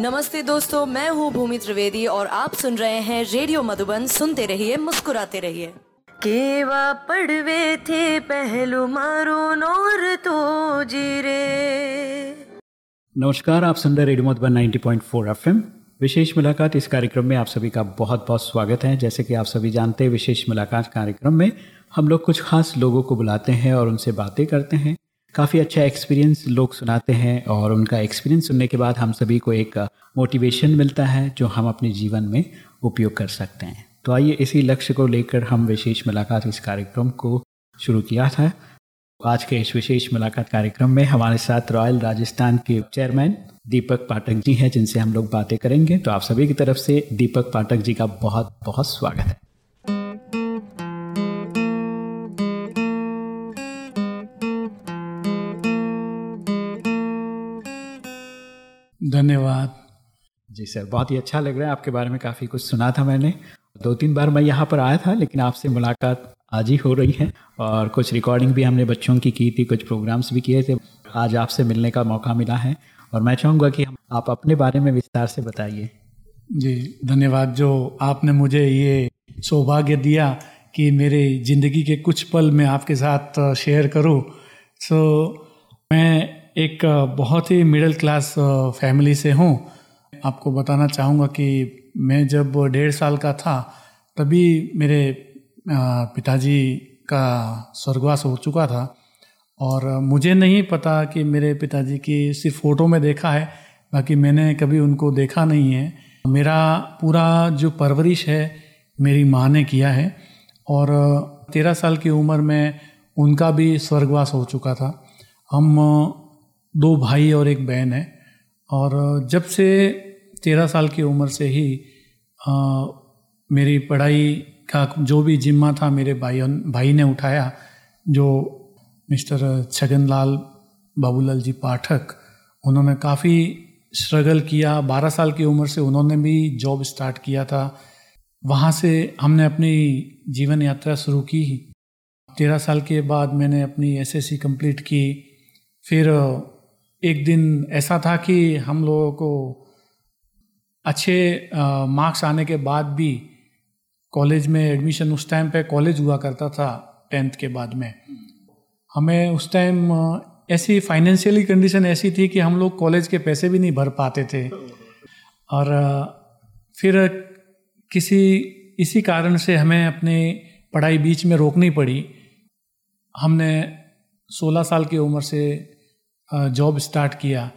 नमस्ते दोस्तों मैं हूँ भूमि त्रिवेदी और आप सुन रहे हैं रेडियो मधुबन। सुनते रहिए मुस्कुराते रहिए। केवा पड़वे थे पहलू मारो नोर तो जीरे। नमस्कार आप सुन रहे रेडियो मधुबन 90.4 एफएम। विशेष मुलाकात इस कार्यक्रम में आप सभी का बहुत बहुत स्वागत है। जैसे कि आप सभी जानते हैं विशेष मुलाकात कार्यक्रम में हम लोग कुछ खास लोगों को बुलाते हैं और उनसे बातें करते हैं। काफ़ी अच्छा एक्सपीरियंस लोग सुनाते हैं और उनका एक्सपीरियंस सुनने के बाद हम सभी को एक मोटिवेशन मिलता है जो हम अपने जीवन में उपयोग कर सकते हैं। तो आइए इसी लक्ष्य को लेकर हम विशेष मुलाकात इस कार्यक्रम को शुरू किया था। आज के इस विशेष मुलाकात कार्यक्रम में हमारे साथ रॉयल राजस्थान के चेयरमैन दीपक पाठक जी हैं, जिनसे हम लोग बातें करेंगे। तो आप सभी की तरफ़ से दीपक पाठक जी का बहुत बहुत स्वागत है। धन्यवाद। जी सर बहुत ही अच्छा लग रहा है आपके बारे में काफ़ी कुछ सुना था मैंने। दो तीन बार मैं यहाँ पर आया था लेकिन आपसे मुलाकात आज ही हो रही है और कुछ रिकॉर्डिंग भी हमने बच्चों की की थी कुछ प्रोग्राम्स भी किए थे। आज आपसे मिलने का मौका मिला है और मैं चाहूँगा कि हम आप अपने बारे में विस्तार से बताइए। जी धन्यवाद। जो आपने मुझे ये सौभाग्य दिया कि मेरे ज़िंदगी के कुछ पल मैं आपके साथ शेयर करूँ सो मैं एक बहुत ही मिडिल क्लास फैमिली से हूँ। आपको बताना चाहूँगा कि मैं जब डेढ़ साल का था, तभी मेरे पिताजी का स्वर्गवास हो चुका था। और मुझे नहीं पता कि मेरे पिताजी की सिर्फ़ फ़ोटो में देखा है, बाकी मैंने कभी उनको देखा नहीं है। मेरा पूरा जो परवरिश है, मेरी माँ ने किया है। और तेरह साल की उम्र में उनका भी स्वर्गवास हो चुका था। हम दो भाई और एक बहन है। और जब से तेरह साल की उम्र से ही आ, मेरी पढ़ाई का जो भी जिम्मा था मेरे भाई भाई ने उठाया जो मिस्टर छगन लाल बाबूलाल जी पाठक उन्होंने काफ़ी स्ट्रगल किया। बारह साल की उम्र से उन्होंने भी जॉब स्टार्ट किया था। वहाँ से हमने अपनी जीवन यात्रा शुरू की। तेरह साल के बाद मैंने अपनी एसएससी कंप्लीट की। फिर एक दिन ऐसा था कि हम लोगों को अच्छे मार्क्स आने के बाद भी कॉलेज में एडमिशन उस टाइम पे कॉलेज हुआ करता था टेंथ के बाद में। हमें उस टाइम ऐसी फाइनेंशियली कंडीशन ऐसी थी कि हम लोग कॉलेज के पैसे भी नहीं भर पाते थे। और फिर किसी, इसी कारण से हमें अपनी पढ़ाई बीच में रोकनी पड़ी। हमने 16 साल की उम्र से जॉब स्टार्ट किया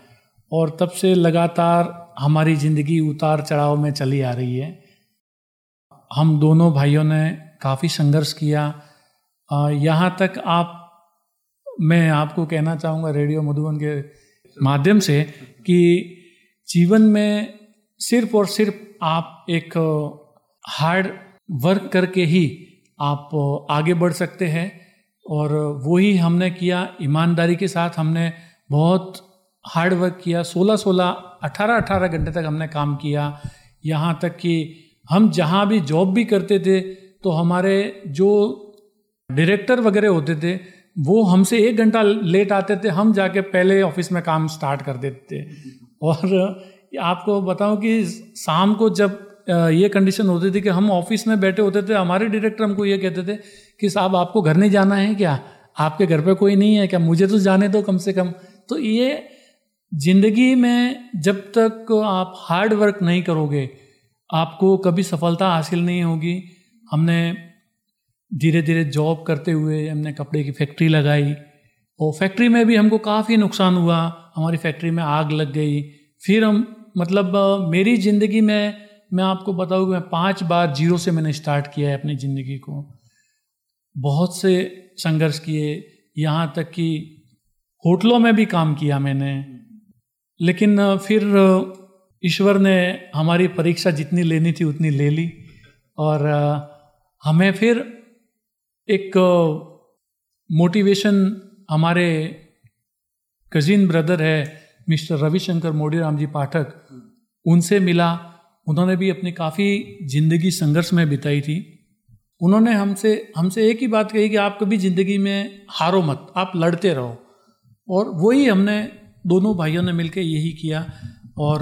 और तब से लगातार हमारी ज़िंदगी उतार चढ़ाव में चली आ रही है। हम दोनों भाइयों ने काफ़ी संघर्ष किया। यहाँ तक आप, मैं आपको कहना चाहूँगा रेडियो मधुबन के माध्यम से कि जीवन में सिर्फ़ और सिर्फ़ आप एक हार्ड वर्क करके ही आप आगे बढ़ सकते हैं और वही हमने किया ईमानदारी के साथ हमने बहुत हार्ड वर्क किया 16 16 18 18 घंटे तक हमने काम किया। यहाँ तक कि हम जहाँ भी जॉब भी करते थे तो हमारे जो डायरेक्टर वगैरह होते थे, वो हमसे एक घंटा लेट आते थे। हम जाके पहले ऑफ़िस में काम स्टार्ट कर देते थे। और आपको बताऊँ कि शाम को जब ये कंडीशन होती थी कि हम ऑफ़िस में बैठे होते थे, हमारे डायरेक्टर हमको ये कहते थे कि साहब, आपको घर नहीं जाना है क्या? आपके घर पे कोई नहीं है क्या? मुझे तो जाने दो कम से कम। तो ये ज़िंदगी में जब तक आप हार्ड वर्क नहीं करोगे, आपको कभी सफलता हासिल नहीं होगी। हमने धीरे धीरे जॉब करते हुए हमने कपड़े की फैक्ट्री लगाई और फैक्ट्री में भी हमको काफ़ी नुकसान हुआ। हमारी फैक्ट्री में आग लग गई। फिर हम मतलब मेरी ज़िंदगी में, मैं आपको बताऊँ मैं पाँच बार ज़ीरो से मैंने स्टार्ट किया है अपनी ज़िंदगी को। बहुत से संघर्ष किए। यहाँ तक कि होटलों में भी काम किया मैंने। लेकिन फिर ईश्वर ने हमारी परीक्षा जितनी लेनी थी उतनी ले ली और हमें फिर एक मोटिवेशन हमारे कजिन ब्रदर है, मिस्टर रविशंकर मोडीराम जी पाठक, उनसे मिला। उन्होंने भी अपनी काफ़ी ज़िंदगी संघर्ष में बिताई थी। उन्होंने हमसे हमसे एक ही बात कही कि आप कभी ज़िंदगी में हारो मत, आप लड़ते रहो। और वही हमने, दोनों भाइयों ने मिलकर यही किया। और,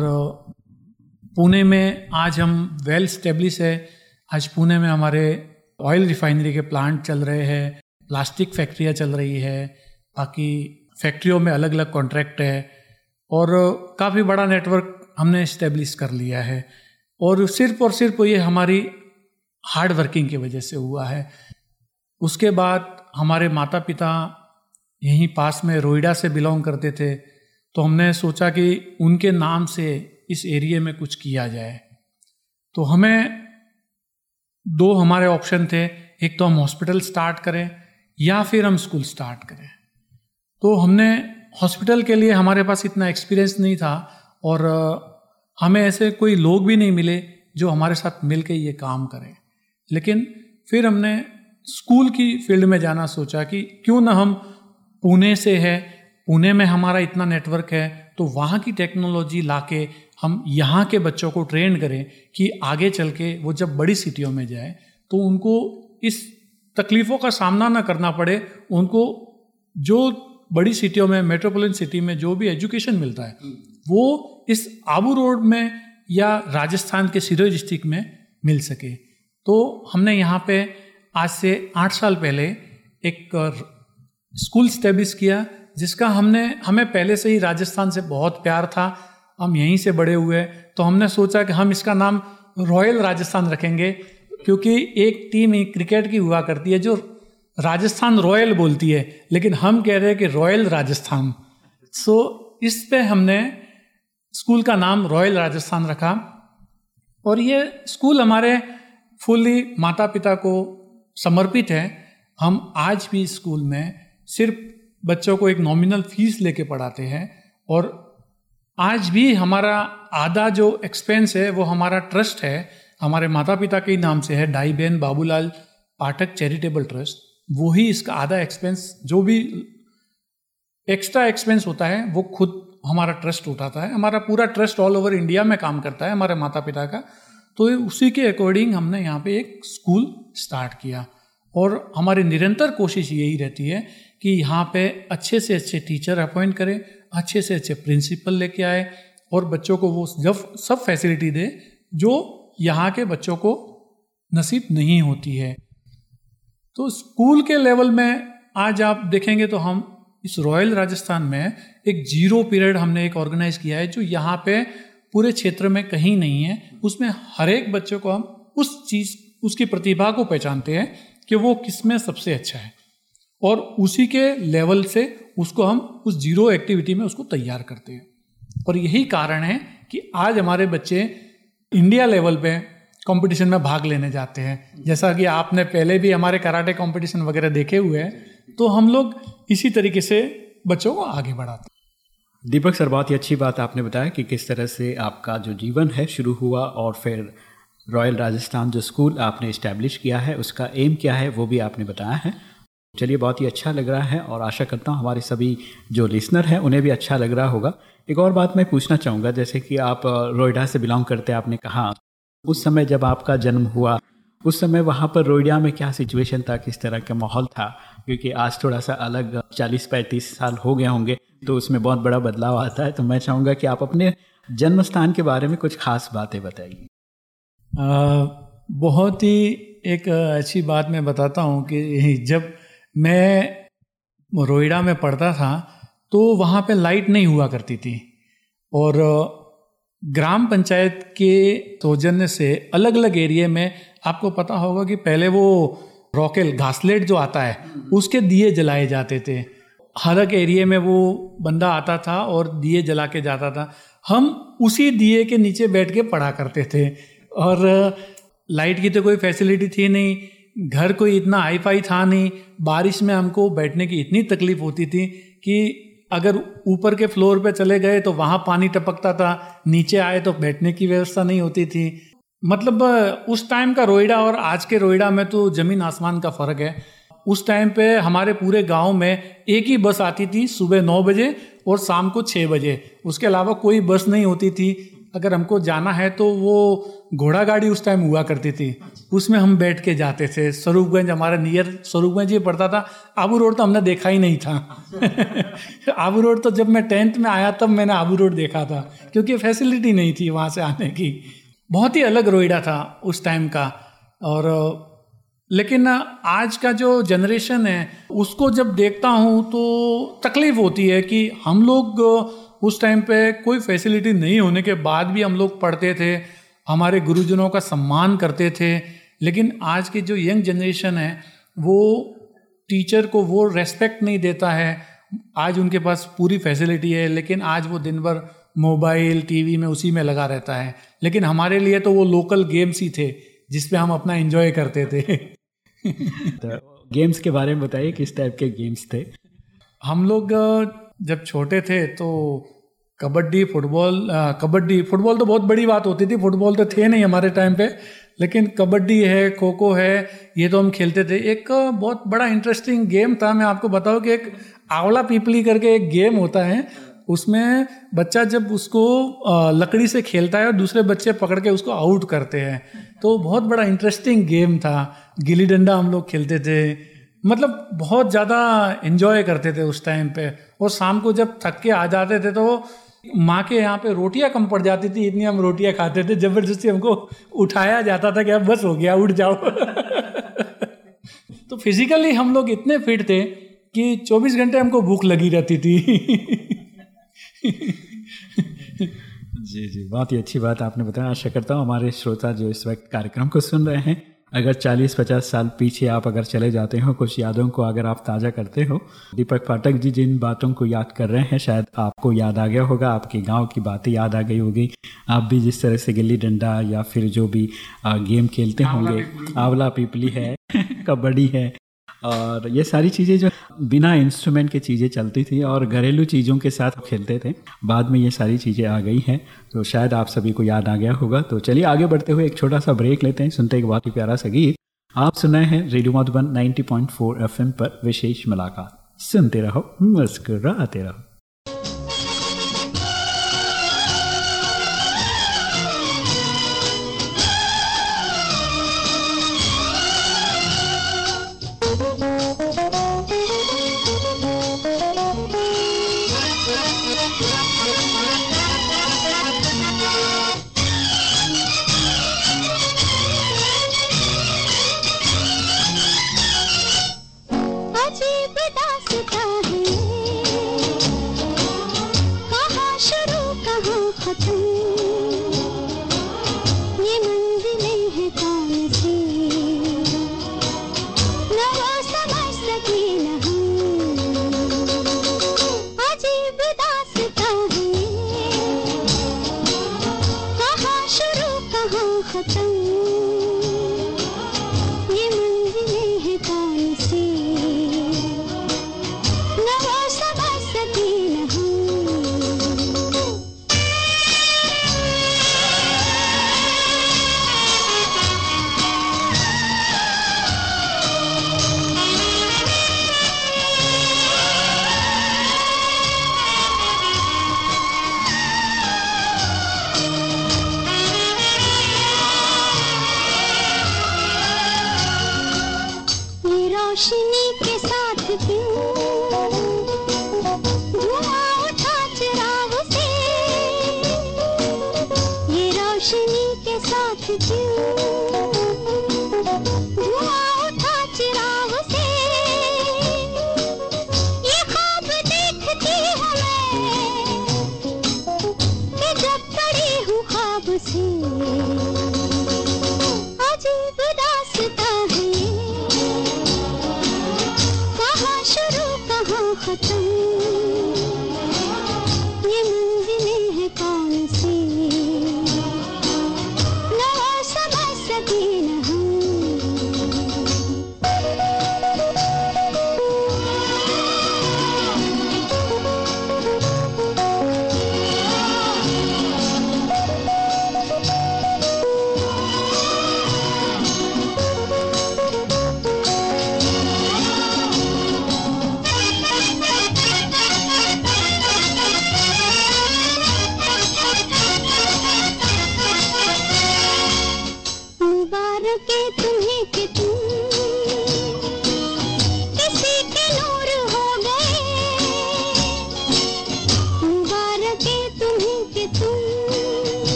पुणे में आज हम वेल स्टेब्लिश है। आज पुणे में हमारे ऑयल रिफाइनरी के प्लांट चल रहे हैं। प्लास्टिक फैक्ट्रियाँ चल रही है। बाकी फैक्ट्रियों में अलग अलग कॉन्ट्रैक्ट है। और, काफ़ी बड़ा नेटवर्क हमने इस्टेब्लिश कर लिया है। और सिर्फ़ और सिर्फ़ ये हमारी हार्ड वर्किंग की वजह से हुआ है। उसके बाद हमारे माता पिता यहीं पास में रोइडा से बिलोंग करते थे तो हमने सोचा कि उनके नाम से इस एरिए में कुछ किया जाए। तो हमें दो हमारे ऑप्शन थे, एक तो हम हॉस्पिटल स्टार्ट करें या फिर हम स्कूल स्टार्ट करें। तो हमने हॉस्पिटल के लिए हमारे पास इतना एक्सपीरियंस नहीं था और हमें ऐसे कोई लोग भी नहीं मिले जो हमारे साथ मिल के ये काम करें। लेकिन फिर हमने स्कूल की फ़ील्ड में जाना सोचा कि क्यों ना हम पुणे से है पुणे में हमारा इतना नेटवर्क है तो वहाँ की टेक्नोलॉजी ला के हम यहाँ के बच्चों को ट्रेन करें कि आगे चल के वो जब बड़ी सिटियों में जाए तो उनको इस तकलीफ़ों का सामना ना करना पड़े। उनको जो बड़ी सिटियों में मेट्रोपोलिटन सिटी में जो भी एजुकेशन मिलता है वो इस आबू रोड में या राजस्थान के सिरोही डिस्ट्रिक्ट में मिल सके। तो हमने यहाँ पे आज से आठ साल पहले एक स्कूल स्टेब्लिश किया, जिसका हमने, हमें पहले से ही राजस्थान से बहुत प्यार था। हम यहीं से बड़े हुए तो हमने सोचा कि हम इसका नाम रॉयल राजस्थान रखेंगे, क्योंकि एक टीम ही क्रिकेट की हुआ करती है, जो राजस्थान रॉयल बोलती है, लेकिन हम कह रहे हैं कि रॉयल राजस्थान। सो, इस पे हमने स्कूल का नाम रॉयल राजस्थान रखा, और ये स्कूल हमारे फुल्ली माता पिता को समर्पित है। हम आज भी स्कूल में सिर्फ़ बच्चों को एक नॉमिनल फ़ीस लेके पढ़ाते हैं और आज भी हमारा आधा जो एक्सपेंस है, वो हमारा ट्रस्ट है, हमारे माता पिता के ही नाम से है, डाई बहन, बाबूलाल, पाठक चैरिटेबल ट्रस्ट वही इसका आधा एक्सपेंस जो भी एक्स्ट्रा एक्सपेंस होता है, वो खुद हमारा ट्रस्ट उठाता है। हमारा पूरा ट्रस्ट ऑल ओवर इंडिया में काम करता है, हमारे माता पिता का। तो उसी के अकॉर्डिंग हमने यहाँ पे एक स्कूल स्टार्ट किया। और हमारी निरंतर कोशिश यही रहती है कि यहाँ पे अच्छे से अच्छे टीचर अपॉइंट करें, अच्छे से अच्छे प्रिंसिपल लेके आए और बच्चों को वो जब सब फैसिलिटी दे जो यहाँ के बच्चों को नसीब नहीं होती है। तो स्कूल के लेवल में आज आप देखेंगे तो हम इस रॉयल राजस्थान में एक ज़ीरो पीरियड हमने एक ऑर्गेनाइज किया है जो यहाँ पे पूरे क्षेत्र में कहीं नहीं है। उसमें हर एक बच्चे को हम उस चीज़, उसकी प्रतिभा को पहचानते हैं कि वो किसमें सबसे अच्छा है। और उसी के लेवल से उसको हम उस ज़ीरो एक्टिविटी में उसको तैयार करते हैं। और यही कारण है कि आज हमारे बच्चे इंडिया लेवल पे कंपटीशन में भाग लेने जाते हैं। जैसा कि आपने पहले भी हमारे कराटे कंपटीशन वगैरह देखे हुए हैं तो हम लोग इसी तरीके से बच्चों को आगे बढ़ाते हैं। दीपक सर, बहुत ही अच्छी बात आपने बताया कि किस तरह से आपका जो जीवन है शुरू हुआ और फिर रॉयल राजस्थान जो स्कूल आपने इस्टेब्लिश किया है, उसका एम क्या है, वो भी आपने बताया है। चलिए, बहुत ही अच्छा लग रहा है और आशा करता हूँ हमारे सभी जो लिसनर हैं, उन्हें भी अच्छा लग रहा होगा। एक और बात मैं पूछना चाहूँगा, जैसे कि आप रोइडा से बिलोंग करते हैं, आपने कहा। उस समय जब आपका जन्म हुआ, उस समय वहाँ पर रोइडा में क्या सिचुएशन था, किस तरह का माहौल था? क्योंकि आज थोड़ा सा अलग चालीस पैंतीस साल हो गए होंगे तो उसमें बहुत बड़ा बदलाव आता है। तो मैं चाहूँगा कि आप अपने जन्म स्थान के बारे में कुछ खास बातें बताइए। बहुत ही एक अच्छी बात मैं बताता हूँ कि जब मैं रोइडा में पढ़ता था तो वहाँ पे लाइट नहीं हुआ करती थी। और ग्राम पंचायत के सौजन्य से अलग अलग एरिए में आपको पता होगा कि पहले वो रॉकेल, घासलेट जो आता है, उसके दिए जलाए जाते थे। हर एक एरिए में वो बंदा आता था और दिए जला के जाता था। हम उसी दिए के नीचे बैठ के पढ़ा करते थे। और, लाइट की तो कोई फैसिलिटी थी नहीं। घर कोई इतना हाई फाई था नहीं, बारिश में हमको बैठने की इतनी तकलीफ़ होती थी कि अगर ऊपर के फ्लोर पे चले गए तो वहाँ पानी टपकता था, नीचे आए तो बैठने की व्यवस्था नहीं होती थी। मतलब उस टाइम का रोइडा और आज के रोइडा में तो ज़मीन आसमान का फ़र्क है। उस टाइम पे हमारे पूरे गाँव में एक ही बस आती थी सुबह नौ बजे और शाम को छः बजे। उसके अलावा कोई बस नहीं होती थी। अगर हमको जाना है तो वो घोड़ा गाड़ी उस टाइम हुआ करती थी। उसमें हम बैठ के जाते थे। स्वरूपगंज हमारा नियर स्वरूपगंज ही पड़ता था। आबू रोड तो हमने देखा ही नहीं था। आबू रोड तो जब मैं टेंथ में आया तब मैंने आबू रोड देखा था, क्योंकि फैसिलिटी नहीं थी वहाँ से आने की। बहुत ही अलग रोइडा था उस टाइम का। और, लेकिन आज का जो जनरेशन है, उसको जब देखता हूँ तो तकलीफ़ होती है कि हम लोग उस टाइम पे कोई फैसिलिटी नहीं होने के बाद भी हम लोग पढ़ते थे, हमारे गुरुजनों का सम्मान करते थे लेकिन आज की जो यंग जनरेशन है वो टीचर को वो रेस्पेक्ट नहीं देता है। आज उनके पास पूरी फैसिलिटी है लेकिन आज वो दिन भर मोबाइल टीवी में उसी में लगा रहता है। लेकिन हमारे लिए तो वो लोकल गेम्स ही थे जिसपे हम अपना एंजॉय करते थे। तो गेम्स के बारे में बताइए किस टाइप के गेम्स थे? हम लोग जब छोटे थे तो कबड्डी फुटबॉल कबड्डी फुटबॉल तो बहुत बड़ी बात होती थी फुटबॉल तो थे नहीं हमारे टाइम पे। लेकिन कबड्डी है खो खो है, ये तो हम खेलते थे। एक बहुत बड़ा इंटरेस्टिंग गेम था, मैं आपको बताऊँ कि एक आंवला पीपली करके एक गेम होता है, उसमें बच्चा जब उसको लकड़ी से खेलता है और दूसरे बच्चे पकड़ के उसको आउट करते हैं। तो बहुत बड़ा इंटरेस्टिंग गेम था। गिली डंडा हम लोग खेलते थे। मतलब बहुत ज़्यादा इन्जॉय करते थे उस टाइम पे। और शाम को जब थक के आ जाते थे तो माँ के यहाँ पे रोटियाँ कम पड़ जाती थी, इतनी हम रोटियाँ खाते थे, ज़बरदस्ती हमको उठाया जाता था कि अब बस हो गया, उठ जाओ। तो फिजिकली हम लोग इतने फिट थे कि 24 घंटे हमको भूख लगी रहती थी। जी जी, बहुत ही अच्छी बात आपने बताया। आशा करता हूँ हमारे श्रोता जो इस वक्त कार्यक्रम को सुन रहे हैं अगर 40-50 साल पीछे आप अगर चले जाते हो कुछ यादों को अगर आप ताज़ा करते हो दीपक पाठक जी जिन बातों को याद कर रहे हैं शायद आपको याद आ गया होगा आपके गाँव की बातें याद आ गई होगी। आप भी जिस तरह से गिल्ली डंडा या फिर जो भी गेम खेलते होंगे आंवला पीपली है कबड्डी है और ये सारी चीज़ें जो बिना इंस्ट्रूमेंट के चीज़ें चलती थी और घरेलू चीज़ों के साथ खेलते थे। बाद में ये सारी चीज़ें आ गई हैं तो शायद आप सभी को याद आ गया होगा। तो चलिए आगे बढ़ते हुए एक छोटा सा ब्रेक लेते हैं, सुनते एक बहुत ही प्यारा सा गीत। आप सुनाए हैं रेडियो मधुबन 90.4 एफएम पर विशेष मुलाकात। सुनते रहो, मुस्कुराते रहो।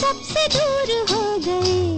सबसे दूर हो गए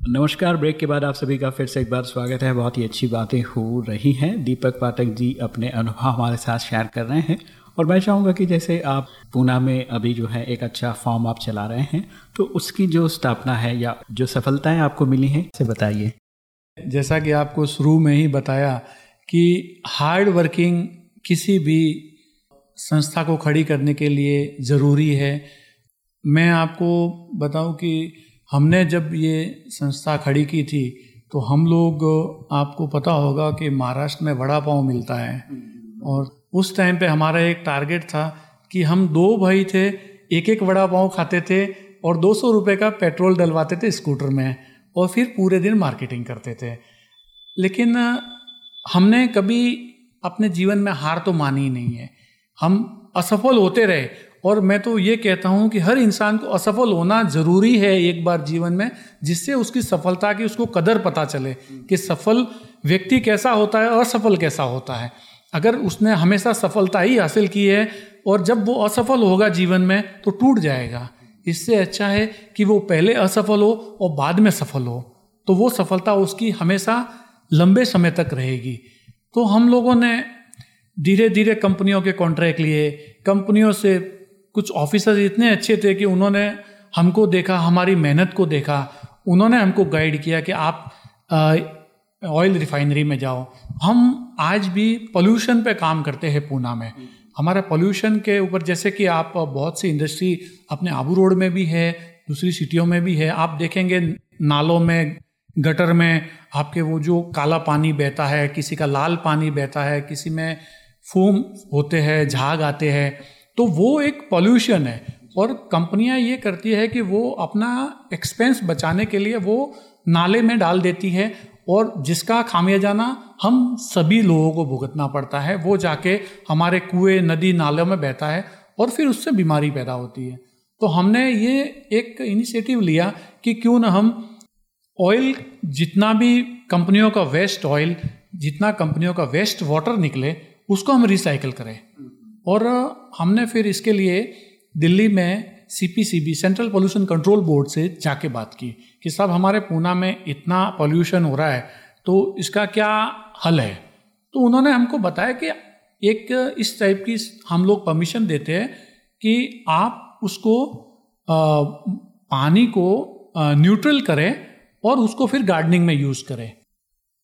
नमस्कार, ब्रेक के बाद आप सभी का फिर से एक बार स्वागत है। बहुत ही अच्छी बातें हो रही हैं। दीपक पाठक जी अपने अनुभव हमारे साथ शेयर कर रहे हैं। और मैं चाहूँगा कि जैसे आप पूना में अभी जो है एक अच्छा फॉर्म आप चला रहे हैं तो उसकी जो स्थापना है या जो सफलताएँ आपको मिली हैं से बताइए। जैसा कि आपको शुरू में ही बताया कि हार्ड वर्किंग किसी भी संस्था को खड़ी करने के लिए ज़रूरी है। मैं आपको बताऊँ कि हमने जब ये संस्था खड़ी की थी तो हम लोग आपको पता होगा कि महाराष्ट्र में वड़ा पाव मिलता है। और उस टाइम पे हमारा एक टारगेट था कि हम दो भाई थे एक एक वड़ा पाव खाते थे और दो सौ रुपये का पेट्रोल डलवाते थे स्कूटर में और फिर पूरे दिन मार्केटिंग करते थे। लेकिन हमने कभी अपने जीवन में हार तो मानी ही नहीं है। हम असफल होते रहे। और मैं तो ये कहता हूँ कि हर इंसान को असफल होना ज़रूरी है एक बार जीवन में, जिससे उसकी सफलता की उसको कदर पता चले कि सफल व्यक्ति कैसा होता है, असफल कैसा होता है। अगर उसने हमेशा सफलता ही हासिल की है और जब वो असफल होगा जीवन में तो टूट जाएगा। इससे अच्छा है कि वो पहले असफल हो और बाद में सफल हो। तो वो सफलता उसकी हमेशा लंबे समय तक रहेगी। तो हम लोगों ने धीरे धीरे कंपनियों के कॉन्ट्रैक्ट लिए, कंपनियों से कुछ ऑफिसर्स इतने अच्छे थे कि उन्होंने हमको देखा, हमारी मेहनत को देखा, उन्होंने हमको गाइड किया कि आप ऑयल रिफाइनरी में जाओ। हम आज भी पोल्यूशन पे काम करते हैं पूना में। हमारा पोल्यूशन के ऊपर, जैसे कि आप बहुत सी इंडस्ट्री अपने आबू रोड में भी है, दूसरी सिटियों में भी है, आप देखेंगे नालों में, गटर में आपके वो जो काला पानी बहता है, किसी का लाल पानी बहता है, किसी में फूम होते हैं, झाग आते हैं तो वो एक पॉल्यूशन है। और कंपनियाँ ये करती है कि वो अपना एक्सपेंस बचाने के लिए वो नाले में डाल देती है और जिसका खामियाजाना हम सभी लोगों को भुगतना पड़ता है। वो जाके हमारे कुएँ, नदी, नालों में बहता है और फिर उससे बीमारी पैदा होती है। तो हमने ये एक इनिशिएटिव लिया कि क्यों ना हम ऑयल जितना भी कंपनियों का वेस्ट ऑयल जितना कंपनियों का वेस्ट वाटर निकले, उसको हम रिसाइकल करें। और हमने फिर इसके लिए दिल्ली में CPCB central pollution control board से जाके बात की कि साहब हमारे पूना में इतना पोल्यूशन हो रहा है तो इसका क्या हल है? तो उन्होंने हमको बताया कि एक इस टाइप की हम लोग परमिशन देते हैं कि आप उसको आ, पानी को न्यूट्रल करें और उसको फिर गार्डनिंग में यूज़ करें।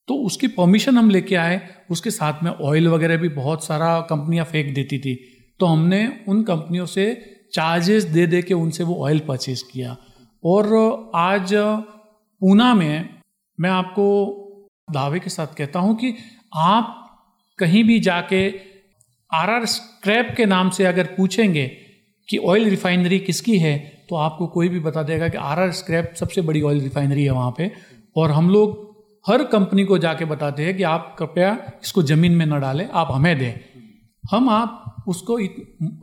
तो उसकी परमिशन हम लेके आए। उसके साथ में ऑयल वगैरह भी बहुत सारा कंपनियाँ फेंक देती थी। तो हमने उन कंपनियों से चार्जेस दे दे के उनसे वो ऑयल परचेज किया। और आज पूना में मैं आपको दावे के साथ कहता हूँ कि आप कहीं भी जाके आर आर स्क्रैप के नाम से अगर पूछेंगे कि ऑयल रिफाइनरी किसकी है तो आपको कोई भी बता देगा कि आर आर स्क्रैप सबसे बड़ी ऑयल रिफाइनरी है वहाँ पे। और हम लोग हर कंपनी को जाके बताते हैं कि आप कृपया इसको ज़मीन में न डालें, आप हमें दें। हम आप उसको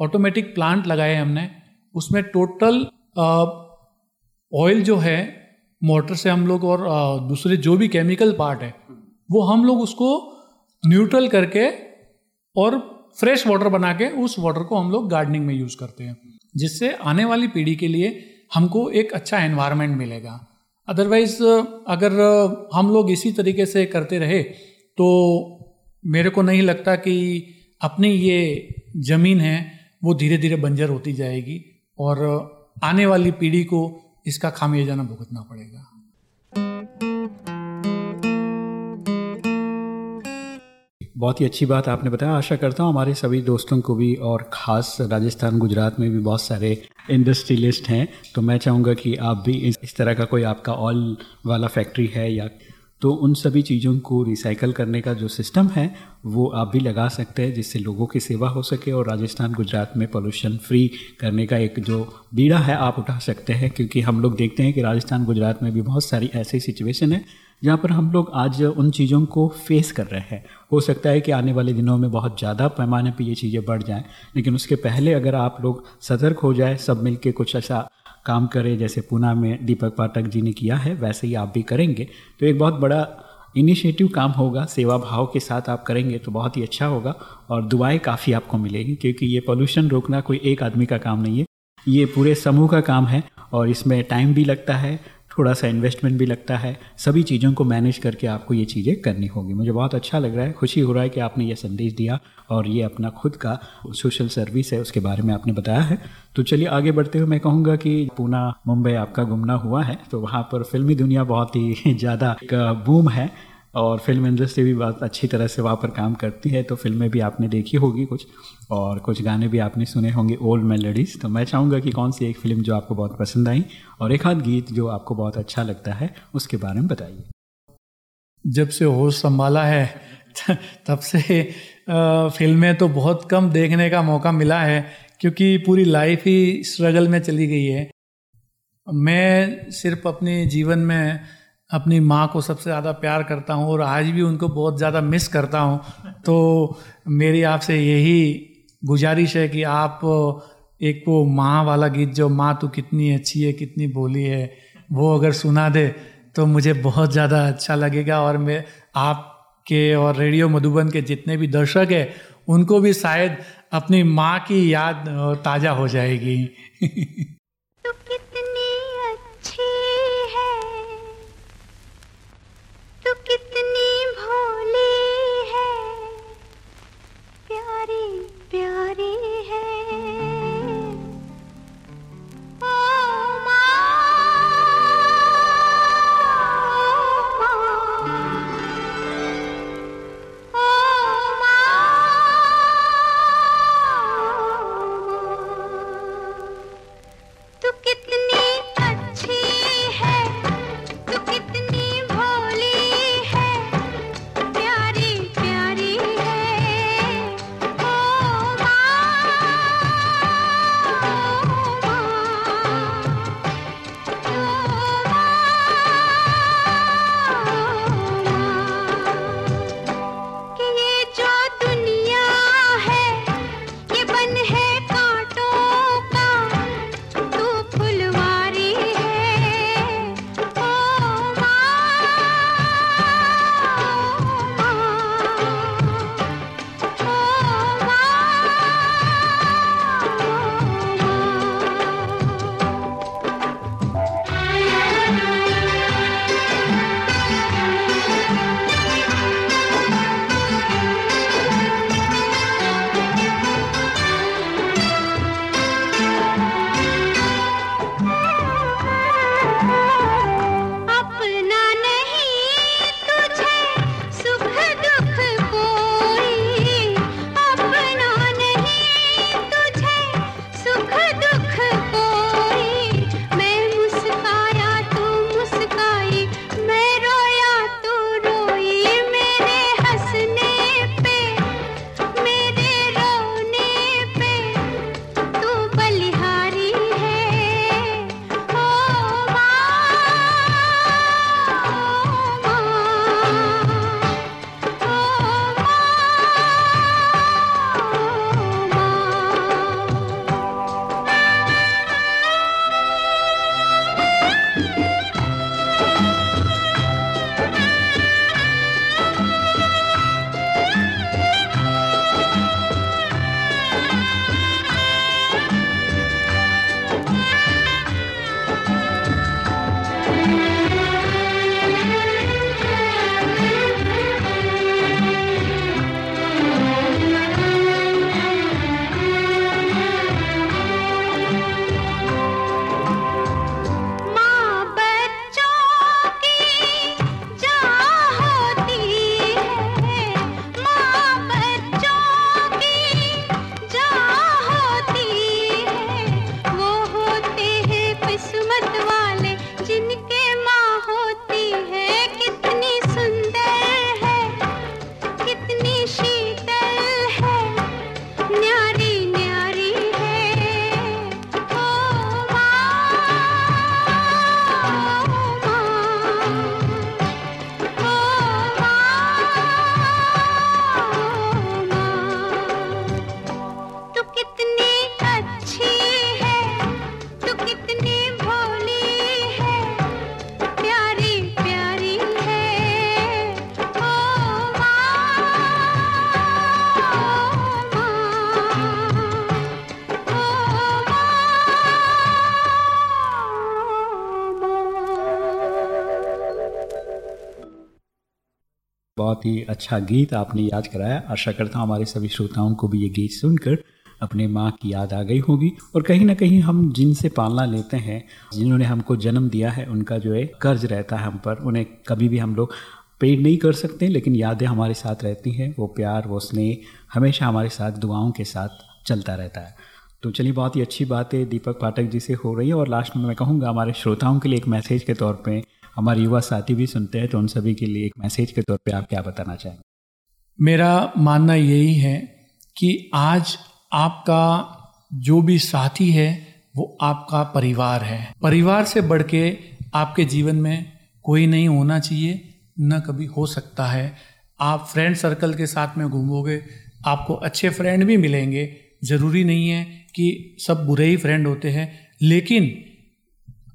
ऑटोमेटिक प्लांट लगाए हमने। उसमें टोटल ऑयल जो है मोटर से हम लोग और दूसरे जो भी केमिकल पार्ट है, वो हम लोग उसको न्यूट्रल करके और फ्रेश वाटर बना के उस वाटर को हम लोग गार्डनिंग में यूज़ करते हैं। जिससे आने वाली पीढ़ी के लिए हमको एक अच्छा एनवायरनमेंट मिलेगा। अदरवाइज़ अगर हम लोग इसी तरीके से करते रहे तो मेरे को नहीं लगता कि अपनी ये ज़मीन है, वो धीरे धीरे बंजर होती जाएगी और आने वाली पीढ़ी को इसका खामियाजाना भुगतना पड़ेगा। बहुत ही अच्छी बात आपने बताया। आशा करता हूँ हमारे सभी दोस्तों को भी और ख़ास राजस्थान गुजरात में भी बहुत सारे इंडस्ट्रियलिस्ट हैं। तो मैं चाहूँगा कि आप भी इस, तरह का कोई आपका ऑयल वाला फैक्ट्री है या तो उन सभी चीज़ों को रिसाइकल करने का जो सिस्टम है वो आप भी लगा सकते हैं जिससे लोगों की सेवा हो सके और राजस्थान गुजरात में पोल्यूशन फ्री करने का एक जो बीड़ा है आप उठा सकते हैं। क्योंकि हम लोग देखते हैं कि राजस्थान गुजरात में भी बहुत सारी ऐसी सिचुएशन है जहाँ पर हम लोग आज उन चीज़ों को फेस कर रहे हैं। हो सकता है कि आने वाले दिनों में बहुत ज़्यादा पैमाने पर ये चीज़ें बढ़ जाएँ, लेकिन उसके पहले अगर आप लोग सतर्क हो जाए, सब मिल के कुछ ऐसा काम करें, जैसे पूना में दीपक पाठक जी ने किया है, वैसे ही आप भी करेंगे। तो एक बहुत बड़ा इनिशिएटिव काम होगा, सेवा भाव के साथ आप करेंगे तो बहुत ही अच्छा होगा, और दुआएँ काफ़ी आपको मिलेगी, क्योंकि ये पोल्यूशन रोकना कोई एक आदमी का काम नहीं है। ये पूरे समूह का काम है, और इसमें टाइम भी लगता है थोड़ा सा इन्वेस्टमेंट भी लगता है। सभी चीज़ों को मैनेज करके आपको ये चीज़ें करनी होगी। मुझे बहुत अच्छा लग रहा है। खुशी हो रहा है कि आपने ये संदेश दिया और ये अपना खुद का सोशल सर्विस है, उसके बारे में आपने बताया है। तो चलिए आगे बढ़ते हुए मैं कहूँगा कि पूना, मुंबई आपका घूमना हुआ है। तो वहाँ पर फिल्मी दुनिया बहुत ही ज़्यादा एक बूम है। और फ़िल्म इंडस्ट्री भी बहुत अच्छी तरह से वहाँ पर काम करती है तो फ़िल्में भी आपने देखी होगी कुछ, और कुछ गाने भी आपने सुने होंगे ओल्ड मेलोडीज तो मैं चाहूँगा कि कौन सी एक फ़िल्म जो आपको बहुत पसंद आई, और एक आध गीत जो आपको बहुत अच्छा लगता है, उसके बारे में बताइए। जब से होश संभाला है, तब से फ़िल्में तो बहुत कम देखने का मौका मिला है, क्योंकि पूरी लाइफ ही स्ट्रगल में चली गई है। मैं सिर्फ़ अपने जीवन में अपनी माँ को सबसे ज़्यादा प्यार करता हूँ और आज भी उनको बहुत ज़्यादा मिस करता हूँ। तो मेरी आपसे यही गुजारिश है कि आप एक वो माँ वाला गीत, जो माँ तू कितनी अच्छी है, कितनी बोली है, वो अगर सुना दे तो मुझे बहुत ज़्यादा अच्छा लगेगा। और मैं, आपके और रेडियो मधुबन के जितने भी दर्शक हैं, उनको भी शायद अपनी माँ की याद ताज़ा हो जाएगी। बहुत ही अच्छा गीत आपने याद कराया। आशा करता हूँ हमारे सभी श्रोताओं को भी ये गीत सुनकर अपने माँ की याद आ गई होगी। और कहीं ना कहीं हम जिनसे पालना लेते हैं, जिन्होंने हमको जन्म दिया है, उनका जो है कर्ज रहता है हम पर, उन्हें कभी भी हम लोग पेड नहीं कर सकते, लेकिन यादें हमारे साथ रहती हैं। वो प्यार, वो स्नेह हमेशा हमारे साथ, दुआओं के साथ चलता रहता है। तो चलिए, बहुत ही अच्छी बात दीपक पाठक जी से हो रही है। और लास्ट में मैं कहूँगा, हमारे श्रोताओं के लिए एक मैसेज के तौर पे हमारे युवा साथी भी सुनते हैं तो उन सभी के लिए एक मैसेज के तौर पे आप क्या बताना चाहेंगे? मेरा मानना यही है कि आज आपका जो भी साथी है, वो आपका परिवार है। परिवार से बढ़ के आपके जीवन में कोई नहीं होना चाहिए, न कभी हो सकता है। आप फ्रेंड सर्कल के साथ में घूमोगे, आपको अच्छे फ्रेंड भी मिलेंगे। ज़रूरी नहीं है कि सब बुरे ही फ्रेंड होते हैं, लेकिन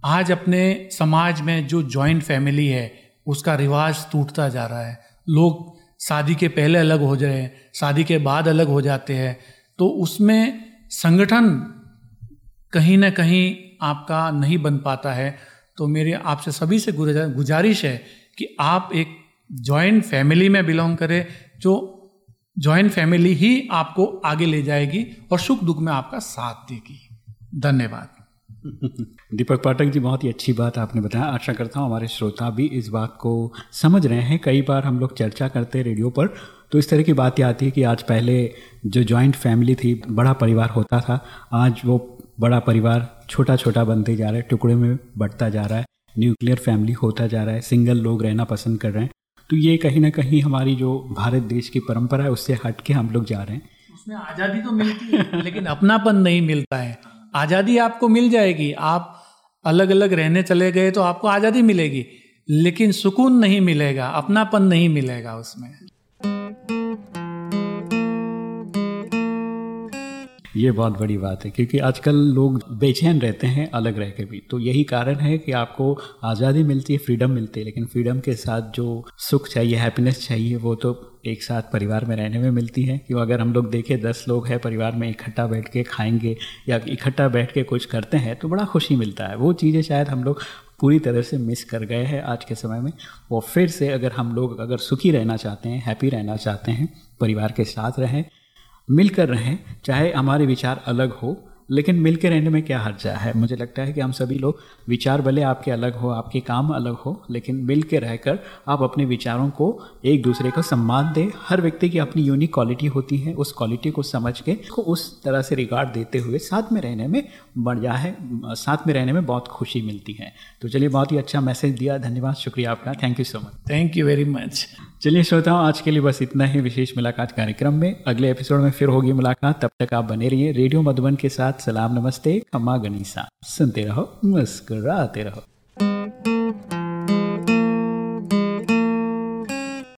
आज अपने समाज में जो जॉइंट फैमिली है, उसका रिवाज टूटता जा रहा है। लोग शादी के पहले अलग हो जाए, शादी के बाद अलग हो जाते हैं तो उसमें संगठन कहीं ना कहीं आपका नहीं बन पाता है। तो मेरी, आपसे सभी से गुजारिश है कि आप एक जॉइंट फैमिली में बिलोंग करें, जो जॉइंट फैमिली ही आपको आगे ले जाएगी और सुख दुख में आपका साथ देगी। धन्यवाद। दीपक पाठक जी, बहुत ही अच्छी बात आपने बताया। आशा करता हूँ हमारे श्रोता भी इस बात को समझ रहे हैं। कई बार हम लोग चर्चा करते हैं रेडियो पर तो इस तरह की बात बातें आती है कि आज पहले जो जॉइंट फैमिली थी, बड़ा परिवार होता था, आज वो बड़ा परिवार छोटा छोटा बनते जा रहा है, टुकड़े में बढ़ता जा रहा है न्यूक्लियर फैमिली होता जा रहा है सिंगल लोग रहना पसंद कर रहे हैं। तो ये कहीं ना कहीं हमारी जो भारत देश की परंपरा है, उससे हट के हम लोग जा रहे हैं। उसमें आज़ादी तो मिलती है, लेकिन अपनापन नहीं मिलता है। आज़ादी आपको मिल जाएगी। आप अलग अलग रहने चले गए तो आपको आज़ादी मिलेगी, लेकिन सुकून नहीं मिलेगा, अपनापन नहीं मिलेगा उसमें। ये बहुत बड़ी बात है, क्योंकि आजकल लोग बेचैन रहते हैं अलग रह के भी। तो यही कारण है कि आपको आज़ादी मिलती है, फ्रीडम मिलती है, लेकिन फ्रीडम के साथ जो सुख चाहिए, हैप्पीनेस चाहिए, वो तो एक साथ परिवार में रहने में मिलती है। क्यों? अगर हम लोग देखें, दस लोग हैं, परिवार में इकट्ठा बैठ के खाएँगे या इकट्ठा बैठ के कुछ करते हैं तो बड़ा खुशी मिलता है। वो चीज़ें शायद हम लोग पूरी तरह से मिस कर गए हैं आज के समय में। वो फिर से अगर हम लोग अगर सुखी रहना चाहते हैं, हैप्पी रहना चाहते हैं, परिवार के साथ रहें, मिलकर रहें, चाहे हमारे विचार अलग हो लेकिन मिलकर रहने में क्या हर्जा है? मुझे लगता है कि हम सभी लोग विचार भले आपके अलग हो, आपके काम अलग हो, लेकिन मिल के रहकर आप अपने विचारों को एक दूसरे का सम्मान दें। हर व्यक्ति की अपनी यूनिक क्वालिटी होती है, उस क्वालिटी को समझ के उसको उस तरह से रिगार्ड देते हुए साथ में रहने में बढ़िया है। साथ में रहने में बहुत खुशी मिलती है। तो चलिए बहुत ही अच्छा मैसेज दिया। धन्यवाद। शुक्रिया आपका। Thank you so much thank you very much चलिए श्रोताओं आज के लिए बस इतना ही। विशेष मुलाकात कार्यक्रम में। अगले एपिसोड में फिर होगी मुलाकात। तब तक आप बने रहिए रेडियो मधुबन के साथ। सलाम नमस्ते। खम्मा गनीसा। सुनते रहो मुस्कुराते रहो।